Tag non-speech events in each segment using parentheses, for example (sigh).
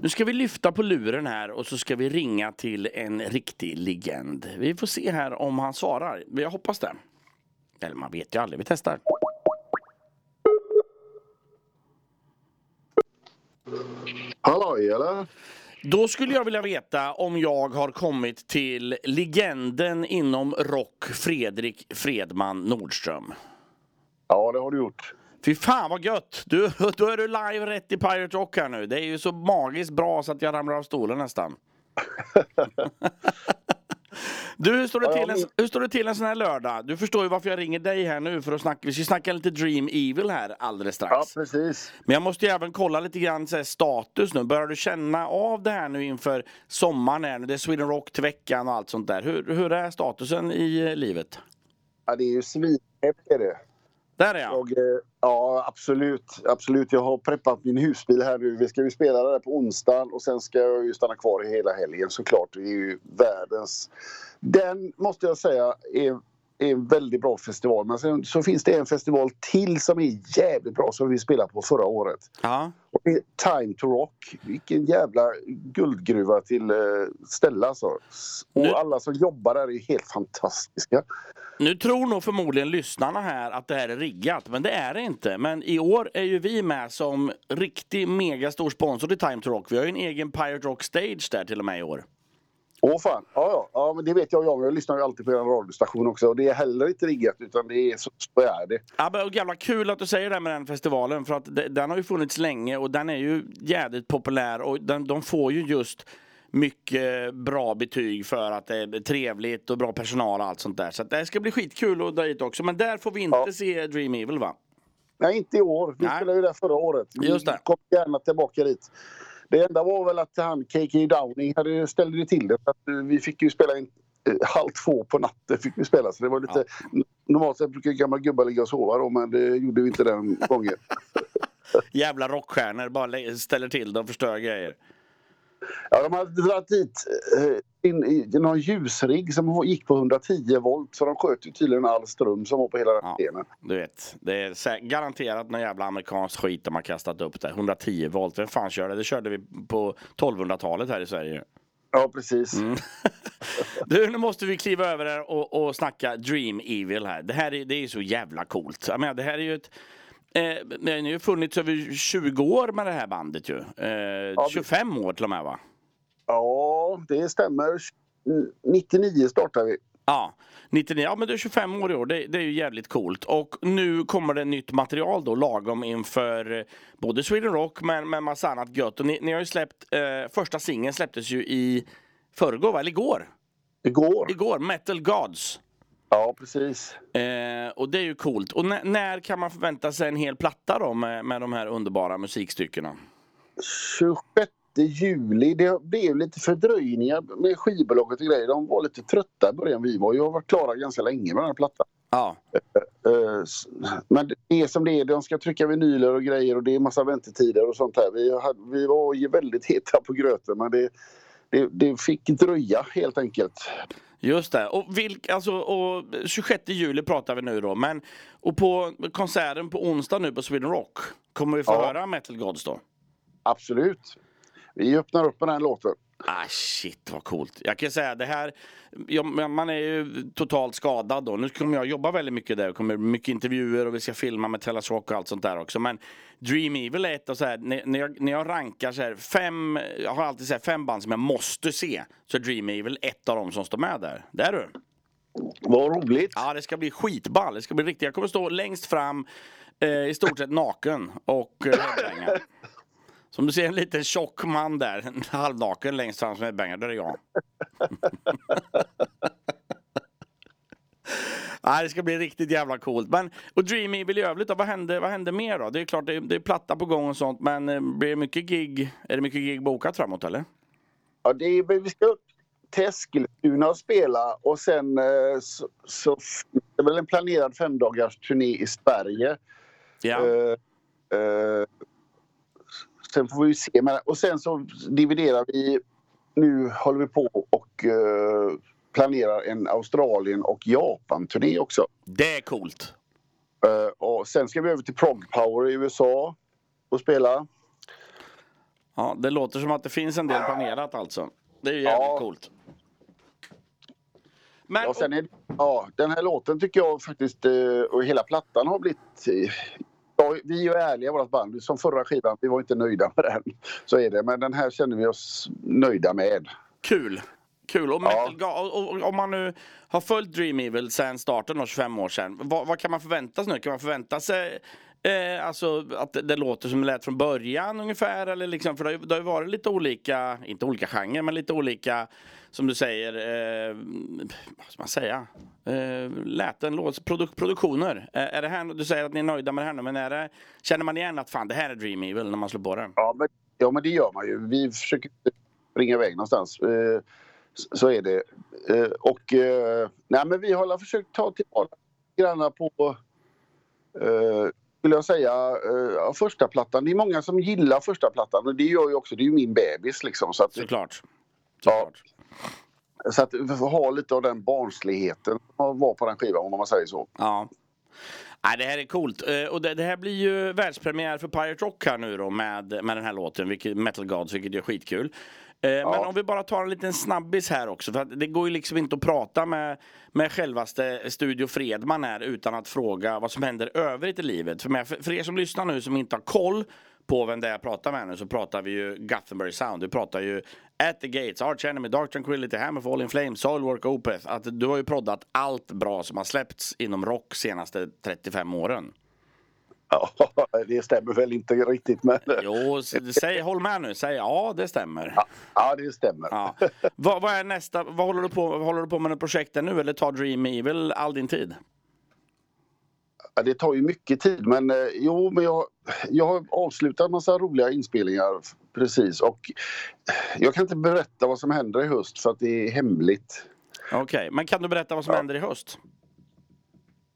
Nu ska vi lyfta på luren här och så ska vi ringa till en riktig legend. Vi får se här om han svarar. Jag hoppas det. Eller man vet ju aldrig. Vi testar. Halloj eller? Då skulle jag vilja veta om jag har kommit till legenden inom rock Fredrik Fredman Nordström. Ja, det har du gjort. Fy fan vad gött! Du, (laughs) då är du live rätt i Pirate Rock här nu. Det är ju så magiskt bra så att jag ramlar av stolen nästan. (laughs) Du, hur står, det till en, hur står det till en sån här lördag? Du förstår ju varför jag ringer dig här nu för att snacka. Vi ska snacka lite Dream Evil här alldeles strax. Ja, precis. Men jag måste ju även kolla lite grann så här, status nu. Börjar du känna av det här nu inför sommaren? Här, det är Sweden Rock till veckan och allt sånt där. Hur, hur är statusen i eh, livet? Ja, det är ju svinhäftigt det. Där är jag. Jag, eh, ja, absolut. absolut. Jag har preppat min husbil här nu. Vi ska ju spela där på onsdagen och sen ska jag ju stanna kvar i hela helgen såklart. Det är ju världens... Den måste jag säga är, är en väldigt bra festival. Men sen så finns det en festival till som är jävligt bra som vi spelade på förra året. Ja. Och det är Time to Rock. Vilken jävla guldgruva till eh, ställe alltså. Och Nu- alla som jobbar där är helt fantastiska. Nu tror nog förmodligen lyssnarna här att det här är riggat, men det är det inte. Men i år är ju vi med som riktig megastor sponsor till Time to Rock. Vi har ju en egen Pirate Rock Stage där till och med i år. Åh fan, ja, ja. ja men det vet jag jag. Jag lyssnar ju alltid på er radiostation också. Och det är heller inte riggat utan det är så, så är det. Ja, men jävla kul att du säger det här med den festivalen för att de- den har ju funnits länge och den är ju jävligt populär och den, de får ju just mycket bra betyg för att det är trevligt och bra personal och allt sånt där. Så det ska bli skitkul att dra hit också. Men där får vi inte Ja. se Dream Evil va? Nej, inte i år. Vi Nej. spelade ju där förra året. Vi Just det. kommer gärna tillbaka dit. Det enda var väl att han KK Downing hade, ställde det till det. För att, eh, vi fick ju spela in eh, halv två på natten. Fick vi spela, så det var lite, Normalt sett brukar gamla gubbar ligga och sova då, men det gjorde vi inte den gången. (laughs) Jävla rockstjärnor bara ställer till det och förstör grejer. Ja, de hade dragit dit eh, in, någon ljusrigg som gick på 110 volt. Så de sköt ju tydligen all ström som var på hela Ja. scenen. Du vet, det är garanterat någon jävla amerikansk skit de har kastat upp där. 110 volt, vem fan kör det? Det körde vi på 1200-talet här i Sverige. Ja, precis. Mm. (laughs) Du, nu måste vi kliva över här och, och snacka Dream Evil här. Det här är, det är så jävla coolt. Jag menar, det här är ju ett... Eh, det har ju funnits över 20 år med det här bandet ju. Eh, vi- 25 år till och med va? Ja, det stämmer. 99 startade vi. Ja, 99. Ja, men du är 25 år i år. Det, det är ju jävligt coolt. Och nu kommer det nytt material då lagom inför eh, både Sweden Rock men med massa annat gött. Och ni, ni har ju släppt, eh, första singeln släpptes ju i förrgår, eller igår? Igår. Igår, Metal Gods. Ja, precis. Eh, och det är ju coolt. Och när, när kan man förvänta sig en hel platta då med, med de här underbara musikstyckena? 26 juli. Det blev lite fördröjningar med skivbolaget och grejer. De var lite trötta i början. Vi var ju har varit klara ganska länge med den här plattan. Ja, Eh, s- Men det är som det är. De ska trycka vinyler och grejer och det är massa väntetider och sånt här. Vi, hade, vi var ju väldigt heta på gröten men det, det, det fick dröja helt enkelt. just det. Och, vilk, alltså, och 26 juli pratar vi nu då. Men, och på konserten på onsdag nu på Sweden Rock, kommer vi få Ja. höra Metal Gods då? Absolut. Vi öppnar upp med den här låten. Ah shit vad coolt. Jag kan säga det här, ja, men man är ju totalt skadad då. Nu kommer jag jobba väldigt mycket där. Det kommer mycket intervjuer och vi ska filma med Tellas Rock och allt sånt där också. Men Dream Evil är ett och så här, när, jag, när jag rankar så här fem, jag har alltid så här fem band som jag måste se. Så Dream Evil ett av dem som står med där. Där du. Vad roligt. Ja det ska bli skitball. Det ska bli riktigt. Jag kommer stå längst fram eh, i stort sett naken och eh. Som du ser en liten tjock man där, en halvnaken längst fram som headbanger, där är jag. (laughs) Nej, det ska bli riktigt jävla coolt. Men, och Dream Evil i övrigt då, vad händer, vad händer mer då? Det är klart, det är, det är platta på gång och sånt, men eh, blir det mycket gig? Är det mycket gig bokat framåt eller? Ja, det är, vi ska upp till Eskilstuna och spela och sen eh, så, så det väl en planerad femdagars turné i Sverige. Ja. Eh, eh, sen får vi se. Men, och sen så dividerar vi. Nu håller vi på och eh, planerar en Australien och Japan-turné också. Det är coolt. Eh, och sen ska vi över till Prog Power i USA och spela. Ja, det låter som att det finns en del planerat alltså. Det är ju jävligt Ja. coolt. Men, Ja, är, ja, den här låten tycker jag faktiskt, eh, och hela plattan har blivit... Ja, vi är ju ärliga i vårt band. Som förra skivan, vi var inte nöjda med den. Så är det. Men den här känner vi oss nöjda med. Kul! Kul! Och, Ja. Metal Ga- och, och om man nu har följt Dream Evil sedan starten, då, 25 år sedan, vad, vad kan man förvänta sig nu? Kan man förvänta sig eh, alltså, att det, det låter som det lät från början ungefär? Eller liksom, för det har, ju, det har ju varit lite olika, inte olika genrer, men lite olika, som du säger, eh, vad ska man säga? Eh, läten, låt, produk, produktioner. Eh, är det här, du säger att ni är nöjda med det här nu, men är det, känner man igen att fan, det här är Dream Evil när man slår på det? Ja, men, ja, men det gör man ju. Vi försöker springa iväg någonstans. Eh, så- är det. Eh, och eh, nej, men vi har försökt ta tillvara granna på, eh, skulle jag säga, eh, första plattan. Det är många som gillar första plattan och det gör ju också, det är ju min bebis liksom. Så att, Såklart. Ja. Så att vi får ha lite av den barnsligheten som var på den skivan om man säger så. Ja. Nej, det här är coolt. Eh, Och det, det här blir ju världspremiär för Pirate Rock här nu då med, med den här låten, vilket, Metal Gods, vilket är skitkul. Eh, Men om vi bara tar en liten snabbis här också, för att det går ju liksom inte att prata med, med självaste Studio Fredman här utan att fråga vad som händer övrigt i livet. För, med, för er som lyssnar nu som inte har koll på vem det är jag pratar med nu så pratar vi ju Gothenburg Sound. Vi pratar ju At the Gates, Arch Enemy, Dark Tranquility, Hammerfall in Flames, Soilwork, Opeth. Att du har ju proddat allt bra som har släppts inom rock senaste 35 åren. Ja, (laughs) det stämmer väl inte riktigt men Jo, säg, håll med nu. Säg ja, det stämmer. ja, det stämmer. Ja. Vad, vad är nästa? Vad håller du på, vad håller du på med något projekt där nu? Eller tar Dream Evil all din tid? Ja, det tar ju mycket tid men eh, jo, men jag, jag har avslutat massa roliga inspelningar precis och jag kan inte berätta vad som händer i höst för att det är hemligt. Okej, men kan du berätta vad som Ja. händer i höst?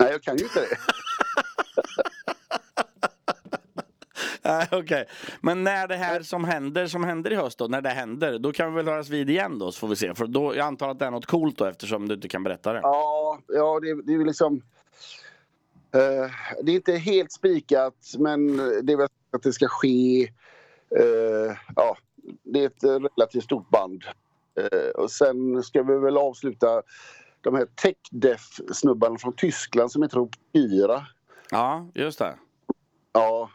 Nej, jag kan ju inte det. (laughs) Nej, okej. Men när det här som händer, som händer i höst då, när det händer, då kan vi väl höras vid igen då så får vi se. För då, jag antar att det är något coolt då eftersom du inte kan berätta det. Ja, ja det, det är liksom... Eh, det är inte helt spikat men det är väl att det ska ske. Eh, ja, det är ett relativt stort band. Eh, och sen ska vi väl avsluta de här tech def snubbarna från Tyskland som heter Opyra. Ja, just det. Ja,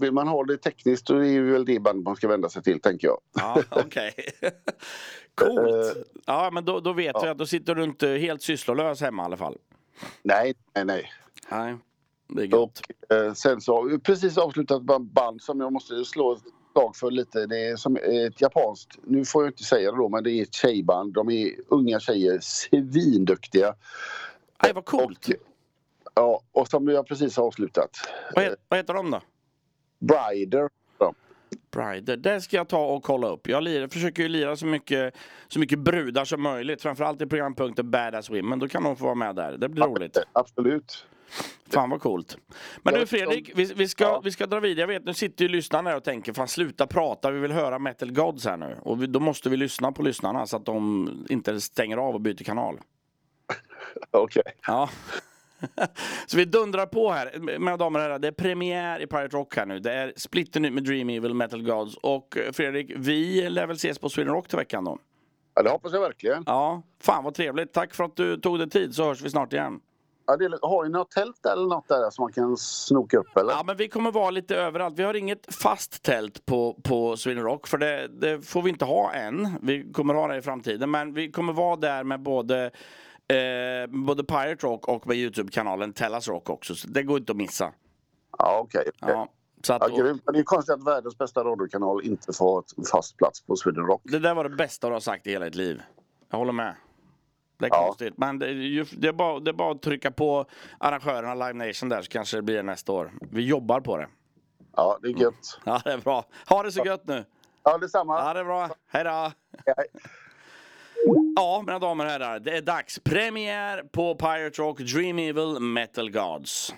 vill man ha det tekniskt så är det väl det band man ska vända sig till tänker jag. Ja, okej. (laughs) Coolt. Eh, Ja, men då, då vet ja. vi att då sitter du inte helt sysslolös hemma i alla fall. Nej, nej, nej. Nej, det är gott. Och eh, sen så har vi precis avslutat band som jag måste slå ett slag för lite. Det är som ett japanskt, nu får jag inte säga det då, men det är ett tjejband. De är unga tjejer, svinduktiga. Nej, vad coolt. Och, ja, och som har precis avslutat. Vad, he- vad heter de då? Brider. Brider. Det ska jag ta och kolla upp. Jag lirar, försöker ju lira så mycket, så mycket brudar som möjligt. Framförallt i programpunkten Badass Women. Då kan de få vara med där. Det blir roligt. Absolut. Fan vad coolt. Men du Fredrik, vi, vi, ska, vi ska dra vidare. Jag vet, nu sitter ju lyssnarna där och tänker, fan sluta prata, vi vill höra Metal Gods här nu. Och vi, då måste vi lyssna på lyssnarna så att de inte stänger av och byter kanal. (laughs) Okej. Ja. (laughs) Så vi dundrar på här, mina damer och herrar. Det är premiär i Pirate Rock här nu. Det är splitternytt med Dream Evil, Metal Gods. Och eh, Fredrik, vi lär väl ses på Sweden Rock till veckan då? Ja, det hoppas jag verkligen. Ja, fan vad trevligt. Tack för att du tog dig tid så hörs vi snart igen. Ja, det, har ni något tält eller något där som man kan snoka upp eller? Ja, men vi kommer vara lite överallt. Vi har inget fast tält på, på Sweden Rock, för det, det får vi inte ha än. Vi kommer ha det i framtiden, men vi kommer vara där med både Eh, både Pirate Rock och med Youtube-kanalen Tellas Rock också, så det går inte att missa. Ja, okej. okej. Ja, så att, Ja, det är konstigt att världens bästa radiokanal inte får fast plats på Sweden Rock. det där var det bästa du har sagt i hela ditt liv. Jag håller med. Det är Ja. konstigt, men det det, är bara, det är bara att trycka på arrangörerna Live Nation där så kanske det blir nästa år. Vi jobbar på det. Ja, det är gött. Ja, det är bra. Ha det så gött nu. Ja, detsamma. Ja, det är bra. Hej då. Hej. Ja, mina damer och herrar, det är dags. Premiär på Pirate Rock Dream Evil Metal Gods.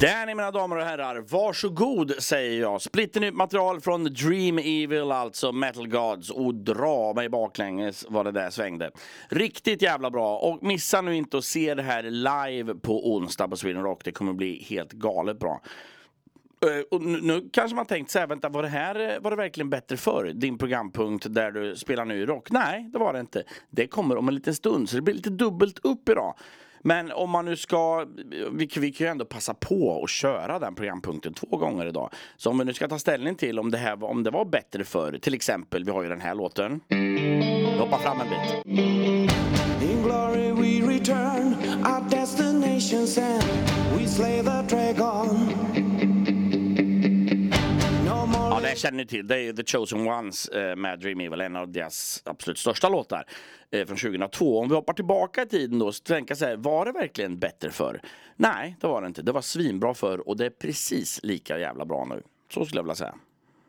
Danny mina damer och herrar, varsågod säger jag. Splitternytt material från Dream Evil, alltså Metal Gods. Och dra mig baklänges vad det där svängde. Riktigt jävla bra. Och missa nu inte att se det här live på onsdag på Sweden Rock. Det kommer bli helt galet bra. Eh, och nu, nu kanske man tänkt sig, vänta var det här eh, var det verkligen bättre för Din programpunkt där du spelar ny rock? Nej, det var det inte. Det kommer om en liten stund, så det blir lite dubbelt upp idag. Men om man nu ska, vi, vi kan ju ändå passa på att köra den programpunkten två gånger idag. Så om vi nu ska ta ställning till om det, här, var- om det var bättre förr, till exempel, vi har ju den här låten. Vi hoppar fram en bit. In glory we return, our destination's end. We slay the dragon. Jag känner till. Det är ju The Chosen Ones eh, med Dream Evil, en av deras absolut största låtar eh, från 2002. Om vi hoppar tillbaka i tiden då, så tänker jag så här, var det verkligen bättre för? Nej, det var det inte. Det var svinbra för och det är precis lika jävla bra nu. Så skulle jag vilja säga.